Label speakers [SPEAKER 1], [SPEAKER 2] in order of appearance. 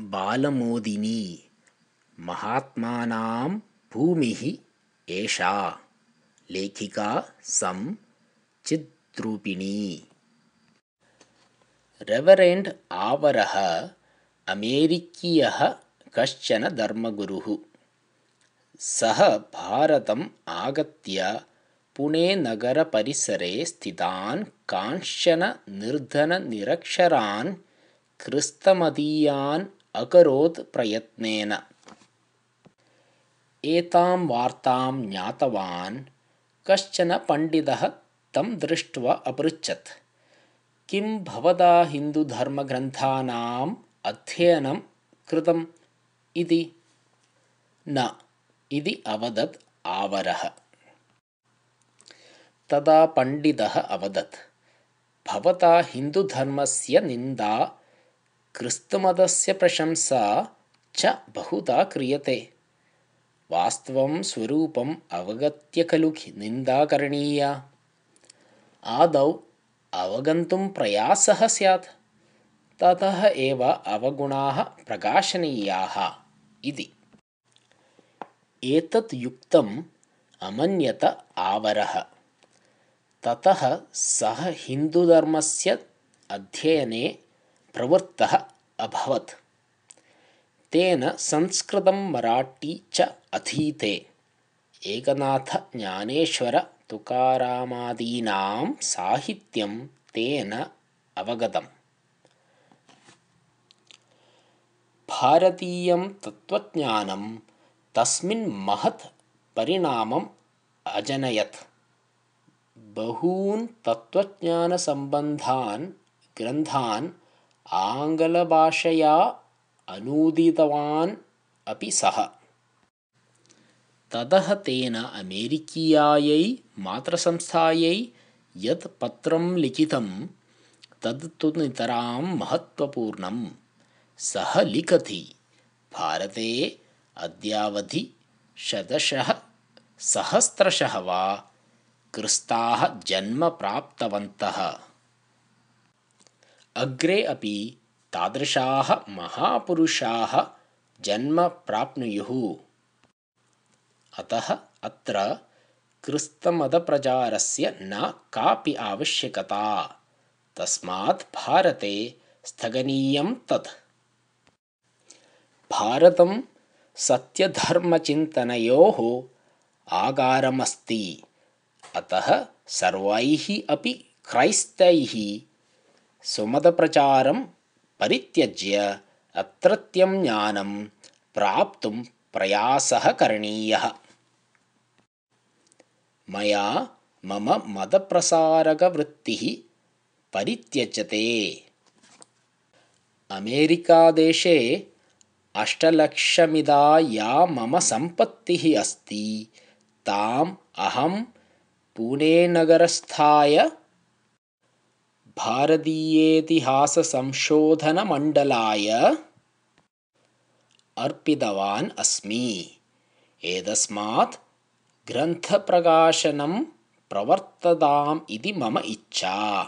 [SPEAKER 1] बालमोदिनी। महात्मानां भूमिः एषा। लेखिका सं चिद्रूपिणी। रेवरेण्ड् आवरः अमेरिकीयः कश्चन धर्मगुरुः। सः भारतम् आगत्य पुणेनगरपरिसरे स्थितान् कांश्चन निर्धननिरक्षरान् क्रिस्तमतीयान् अकरोत् प्रयत्नेन। एतां वार्तां ज्ञातवान् कश्चन पण्डितः तं दृष्ट्वा अपृच्छत्। किं भवता हिन्दुधर्मग्रन्थानाम् अध्ययनं कृतम् इति? न इति अवदत् आवरः। तदा पण्डितः अवदत् भवता हिन्दुधर्मस्य निन्दा क्रिस्तमतस्य प्रशंसा च बहुधा क्रियते। वास्तवं स्वरूपम् अवगत्य खलु निन्दा करणीया। आदौ अवगन्तुं प्रयासः स्यात्। ततः एव अवगुणाः प्रकाशनीयाः इति। एतत् युक्तम् अमन्यत आवरः। ततः सः हिन्दुधर्मस्य अध्ययने प्रवृत्तः अभवत्। तेन संस्कृतं मराठी च अधीते। एकनाथज्ञानेश्वरतुकारामादीनां साहित्यं तेन अवगतम्। भारतीयं तत्त्वज्ञानं तस्मिन् महत् परिणामम् अजनयत्। बहून् तत्त्वज्ञानसम्बन्धान् ग्रन्थान् आङ्ग्लभाषया अनूदितवान् अपि सः। ततः तेन अमेरिकीयायै मातृसंस्थायै यत् पत्रं लिखितं तद् तु नितरां महत्त्वपूर्णं सः लिखति भारते अद्यावधि शतशः सहस्रशः वा क्रिस्ताः जन्म प्राप्तवन्तः अग्रे अपि तादृशाः महापुरुषाः जन्म प्राप्नुयुः। अतः अत्र क्रिस्तमतप्रचारस्य न कापि आवश्यकता। तस्मात् भारते स्थगनीयं तत्। भारतं सत्यधर्मचिन्तनयोः आगारमस्ति। अतः सर्वैः अपि क्रैस्तैः स्वमतप्रचारं परित्यज्य अत्रत्यं ज्ञानं प्राप्तुं प्रयासः करणीयः। मया मम मतप्रसारकवृत्तिः परित्यज्यते। अमेरिकादेशे अष्टलक्षमिता या मम सम्पत्तिः अस्ति ताम् अहं पुणेनगरस्थाय भारतीयेतिहाससंशोधनमण्डलाय अर्पितवान् अस्मि। एतस्मात् ग्रन्थप्रकाशनं प्रवर्तताम् इति मम इच्छा